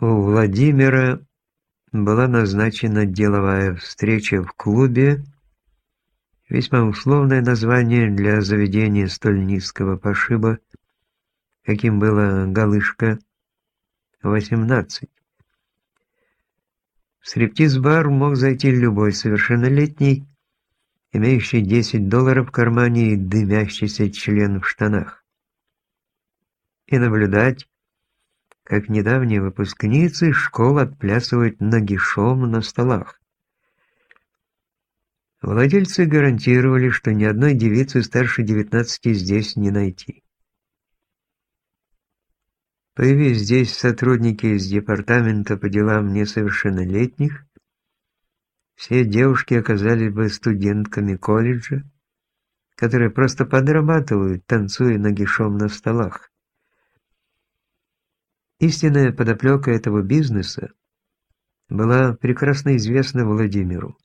у Владимира была назначена деловая встреча в клубе, весьма условное название для заведения столь низкого пошиба, каким было «Галышка» 18. В стриптиз-бар мог зайти любой совершеннолетний, имеющий 10 долларов в кармане и дымящийся член в штанах, и наблюдать, как недавние выпускницы школ отплясывают нагишом на столах. Владельцы гарантировали, что ни одной девицы старше 19 здесь не найти. Появись здесь сотрудники из департамента по делам несовершеннолетних, все девушки оказались бы студентками колледжа, которые просто подрабатывают, танцуя нагишом на столах. Истинная подоплека этого бизнеса была прекрасно известна Владимиру.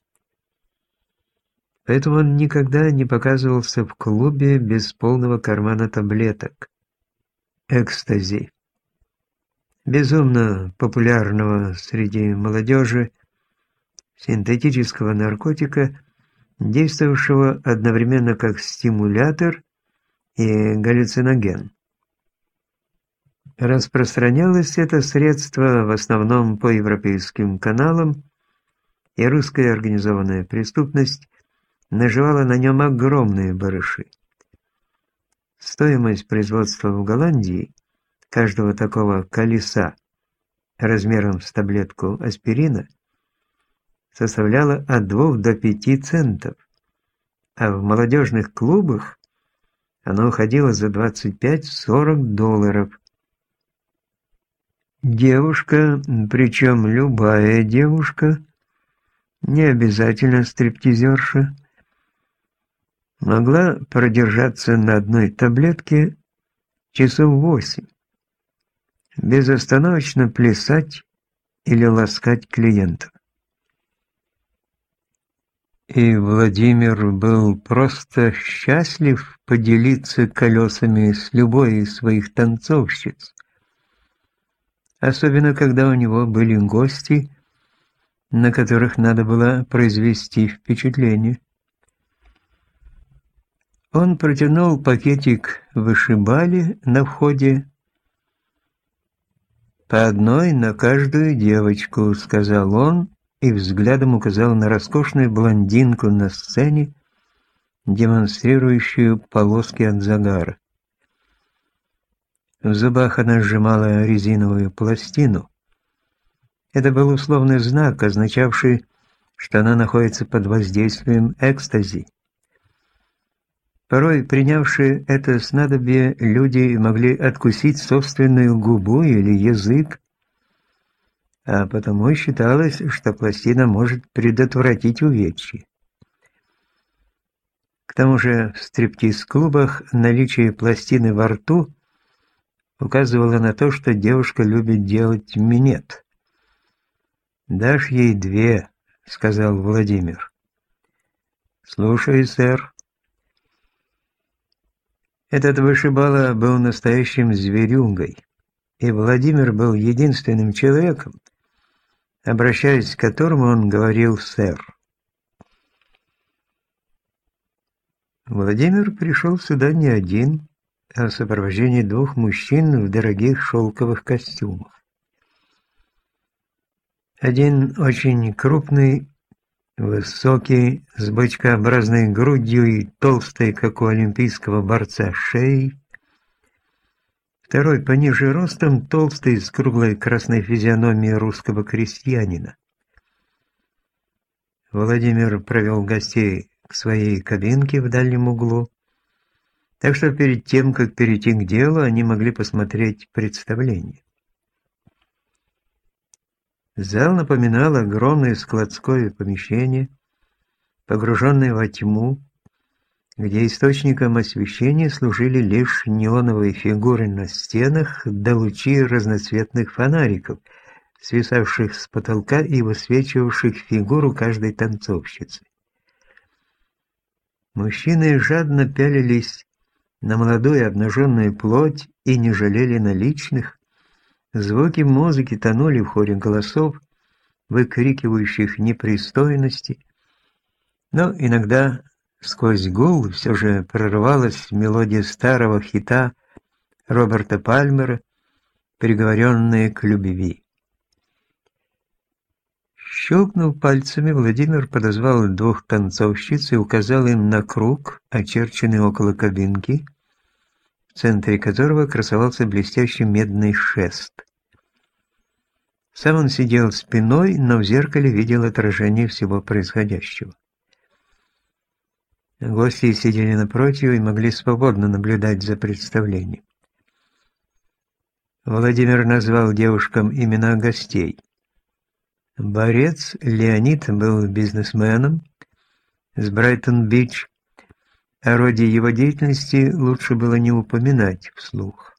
Поэтому он никогда не показывался в клубе без полного кармана таблеток. Экстази. Безумно популярного среди молодежи синтетического наркотика, действовавшего одновременно как стимулятор и галлюциноген. Распространялось это средство в основном по европейским каналам, и русская организованная преступность наживала на нем огромные барыши. Стоимость производства в Голландии каждого такого колеса размером с таблетку аспирина составляла от 2 до 5 центов, а в молодежных клубах оно уходило за 25-40 долларов – Девушка, причем любая девушка, не обязательно стриптизерша, могла продержаться на одной таблетке часов восемь, безостановочно плясать или ласкать клиентов. И Владимир был просто счастлив поделиться колесами с любой из своих танцовщиц особенно когда у него были гости, на которых надо было произвести впечатление. Он протянул пакетик вышибали на входе. «По одной на каждую девочку», — сказал он и взглядом указал на роскошную блондинку на сцене, демонстрирующую полоски от загара. В зубах она сжимала резиновую пластину. Это был условный знак, означавший, что она находится под воздействием экстази. Порой принявшие это снадобье люди могли откусить собственную губу или язык, а потому считалось, что пластина может предотвратить увечье. К тому же в стриптиз-клубах наличие пластины во рту – указывало на то, что девушка любит делать минет. «Дашь ей две», — сказал Владимир. «Слушай, сэр». Этот вышибала был настоящим зверюгой, и Владимир был единственным человеком, обращаясь к которому он говорил «сэр». Владимир пришел сюда не один, в сопровождении двух мужчин в дорогих шелковых костюмах. Один очень крупный, высокий, с бочкообразной грудью и толстой, как у олимпийского борца, шеей. Второй пониже ростом, толстый, с круглой красной физиономией русского крестьянина. Владимир провел гостей к своей кабинке в дальнем углу, так что перед тем, как перейти к делу, они могли посмотреть представление. Зал напоминал огромное складское помещение, погруженное во тьму, где источником освещения служили лишь неоновые фигуры на стенах да лучи разноцветных фонариков, свисавших с потолка и высвечивавших фигуру каждой танцовщицы. Мужчины жадно пялились на молодую обнаженную плоть и не жалели наличных, Звуки музыки тонули в хоре голосов, выкрикивающих непристойности, но иногда сквозь гул все же прорывалась мелодия старого хита Роберта Пальмера, приговоренная к любви. Щелкнув пальцами, Владимир подозвал двух танцовщиц и указал им на круг, очерченный около кабинки, в центре которого красовался блестящий медный шест. Сам он сидел спиной, но в зеркале видел отражение всего происходящего. Гости сидели напротив и могли свободно наблюдать за представлением. Владимир назвал девушкам имена гостей. Борец Леонид был бизнесменом с Брайтон-Бич. О роде его деятельности лучше было не упоминать вслух.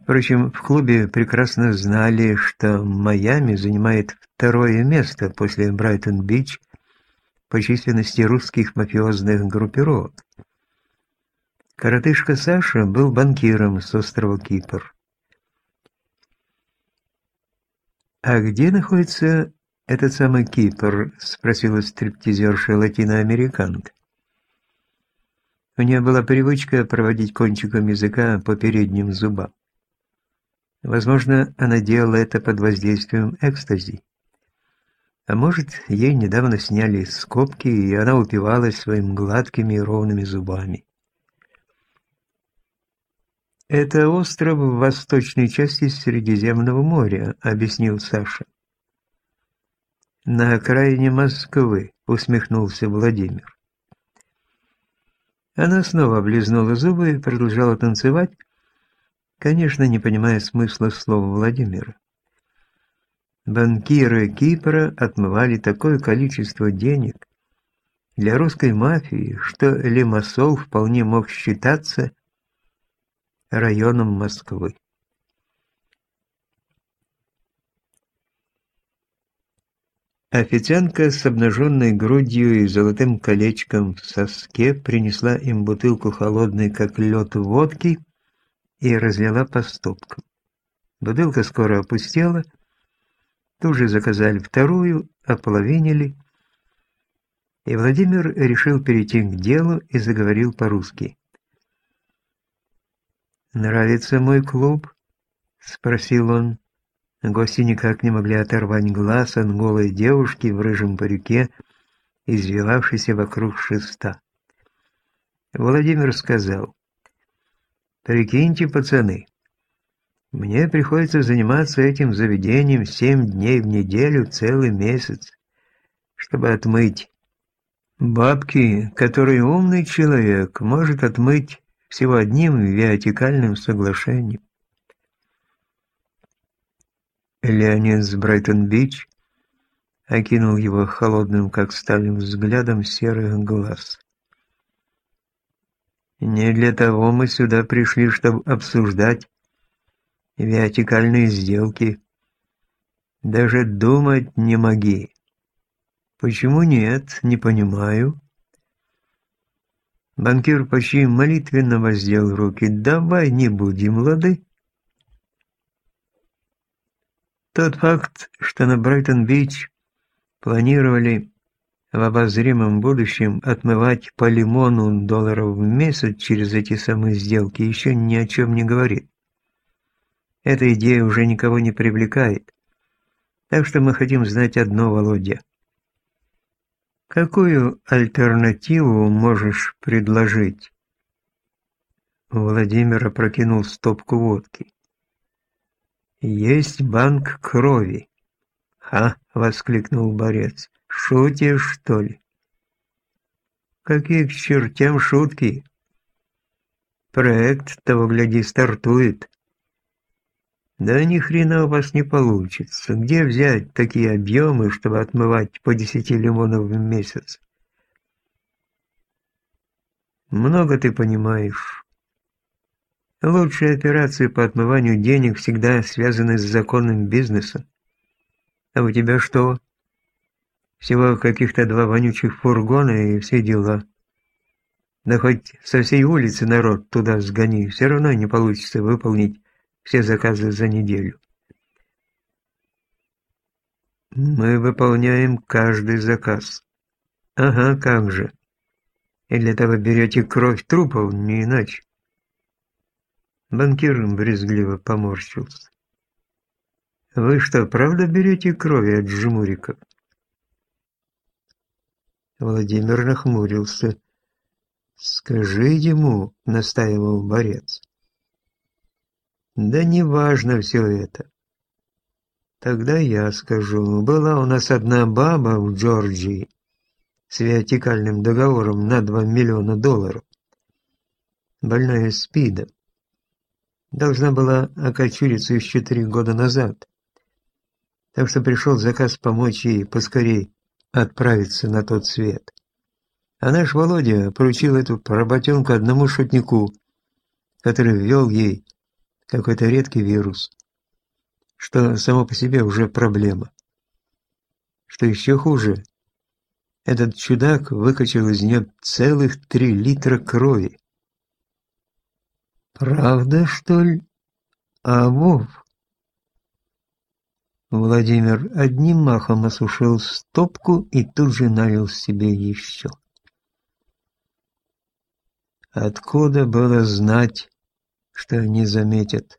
Впрочем, в клубе прекрасно знали, что Майами занимает второе место после Брайтон-Бич по численности русских мафиозных группировок. Коротышка Саша был банкиром с острова Кипр. «А где находится этот самый Кипр?» – спросила стриптизерша латиноамериканка. У нее была привычка проводить кончиком языка по передним зубам. Возможно, она делала это под воздействием экстази. А может, ей недавно сняли скобки, и она упивалась своими гладкими и ровными зубами. «Это остров в восточной части Средиземного моря», — объяснил Саша. «На окраине Москвы», — усмехнулся Владимир. Она снова облизнула зубы и продолжала танцевать, конечно, не понимая смысла слова Владимира. Банкиры Кипра отмывали такое количество денег для русской мафии, что Лимассол вполне мог считаться районом Москвы. Официантка с обнаженной грудью и золотым колечком в соске принесла им бутылку холодной, как лед водки, и разлила по стопкам. Бутылка скоро опустела, тут же заказали вторую, ополовинили, и Владимир решил перейти к делу и заговорил по-русски. «Нравится мой клуб?» — спросил он. Гости никак не могли оторвать глаз от голой девушки в рыжем парике, извивавшейся вокруг шеста. Владимир сказал, «Прикиньте, пацаны, мне приходится заниматься этим заведением семь дней в неделю целый месяц, чтобы отмыть. Бабки, которые умный человек может отмыть всего одним вертикальным соглашением. Леонид Брайтон-Бич окинул его холодным, как сталин, взглядом серых глаз. «Не для того мы сюда пришли, чтобы обсуждать вертикальные сделки. Даже думать не моги. Почему нет, не понимаю». Банкир почти молитвенно воздел руки. «Давай не будем, лады?» Тот факт, что на Брайтон-Бич планировали в обозримом будущем отмывать по лимону долларов в месяц через эти самые сделки, еще ни о чем не говорит. Эта идея уже никого не привлекает. Так что мы хотим знать одно, Володя. Какую альтернативу можешь предложить? Владимир опрокинул стопку водки. Есть банк крови. Ха, воскликнул борец. Шутишь, что ли? Какие к чертям шутки? Проект, того гляди, стартует. Да ни хрена у вас не получится. Где взять такие объемы, чтобы отмывать по 10 лимонов в месяц? Много ты понимаешь. Лучшие операции по отмыванию денег всегда связаны с законным бизнесом. А у тебя что? Всего каких-то два вонючих фургона и все дела. Да хоть со всей улицы народ туда сгони, все равно не получится выполнить все заказы за неделю. Мы выполняем каждый заказ. Ага, как же. И для того берете кровь трупов, не иначе. Банкир брезгливо поморщился. Вы что, правда берете крови от жмуриков? Владимир нахмурился. «Скажи ему», — настаивал борец. «Да неважно все это. Тогда я скажу. Была у нас одна баба в Джорджии с вертикальным договором на 2 миллиона долларов. Больная СПИДом. Должна была окочуриться еще три года назад. Так что пришел заказ помочь ей поскорей отправиться на тот свет. А наш Володя поручил эту работенку одному шутнику, который ввел ей какой-то редкий вирус, что само по себе уже проблема. Что еще хуже, этот чудак выкачал из нее целых три литра крови. «Правда, что ли? А Вов?» Владимир одним махом осушил стопку и тут же налил себе еще. Откуда было знать, что они заметят?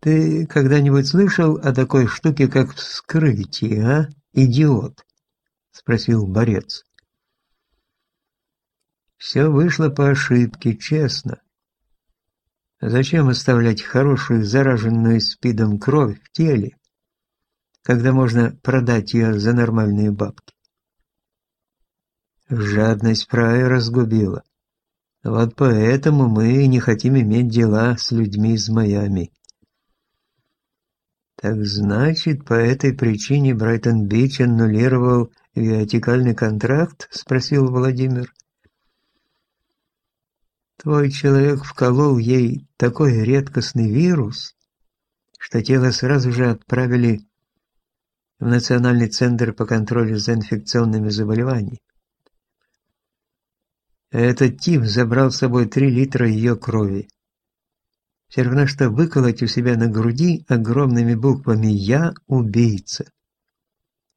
Ты когда-нибудь слышал о такой штуке, как вскрытие, а, идиот? Спросил борец. Все вышло по ошибке, честно. Зачем оставлять хорошую зараженную спидом кровь в теле, когда можно продать ее за нормальные бабки? Жадность прая разгубила. Вот поэтому мы не хотим иметь дела с людьми из Майами. Так значит, по этой причине Брайтон-Бич аннулировал вертикальный контракт? Спросил Владимир. Твой человек вколол ей такой редкостный вирус, что тело сразу же отправили в Национальный центр по контролю за инфекционными заболеваниями. Этот тип забрал с собой три литра ее крови. Все равно, что выколоть у себя на груди огромными буквами «Я убийца».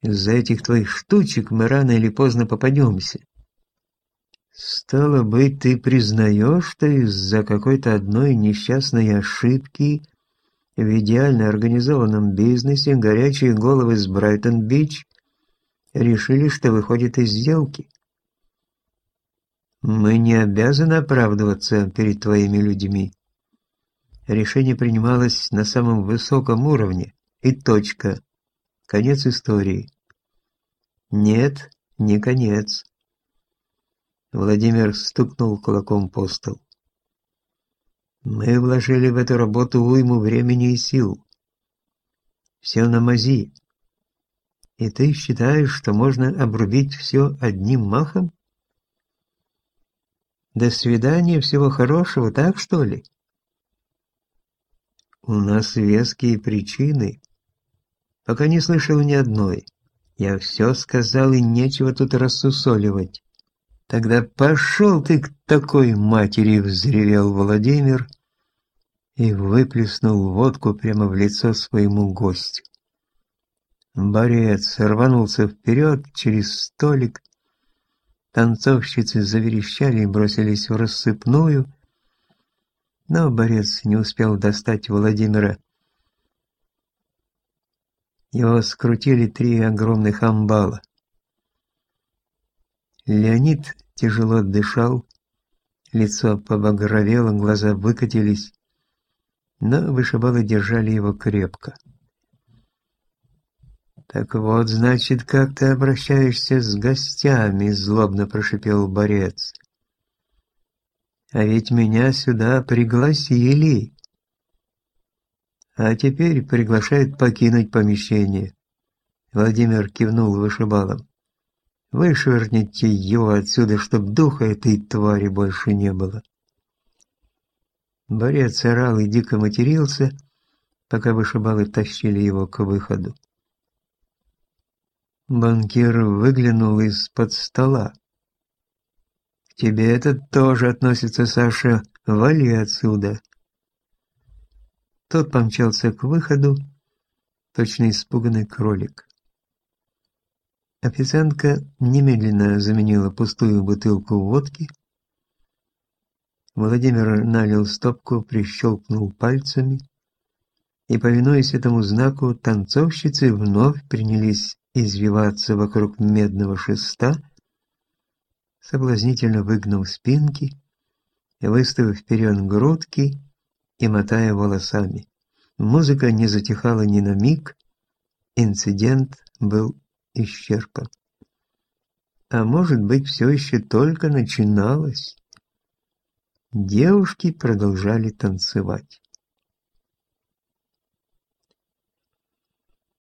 Из-за этих твоих штучек мы рано или поздно попадемся. Стало быть, ты признаешь, что из-за какой-то одной несчастной ошибки в идеально организованном бизнесе горячие головы с Брайтон-Бич решили, что выходит из сделки? Мы не обязаны оправдываться перед твоими людьми. Решение принималось на самом высоком уровне. И точка. Конец истории. Нет, не конец. Владимир стукнул кулаком по столу. Мы вложили в эту работу уйму времени и сил. Все на мази. И ты считаешь, что можно обрубить все одним махом? До свидания, всего хорошего, так что ли? У нас веские причины. Пока не слышал ни одной. Я все сказал, и нечего тут рассусоливать. Тогда пошел ты к такой матери, взревел Владимир и выплеснул водку прямо в лицо своему гостю. Борец рванулся вперед через столик, Танцовщицы заверещали и бросились в рассыпную, но борец не успел достать Владимира. Его скрутили три огромных амбала. Леонид тяжело дышал, лицо побагровело, глаза выкатились, но вышибалы держали его крепко. «Так вот, значит, как ты обращаешься с гостями», — злобно прошипел борец. «А ведь меня сюда пригласили». «А теперь приглашают покинуть помещение». Владимир кивнул вышибалом. «Вышвырните его отсюда, чтоб духа этой твари больше не было». Борец орал и дико матерился, пока вышибалы тащили его к выходу. Банкир выглянул из-под стола. «К тебе это тоже относится, Саша. Вали отсюда!» Тот помчался к выходу, точно испуганный кролик. Официантка немедленно заменила пустую бутылку водки. Владимир налил стопку, прищелкнул пальцами, и, повинуясь этому знаку, танцовщицы вновь принялись извиваться вокруг медного шеста, соблазнительно выгнув спинки, выставив вперед грудки и мотая волосами. Музыка не затихала ни на миг, инцидент был исчерпан. А может быть, все еще только начиналось. Девушки продолжали танцевать.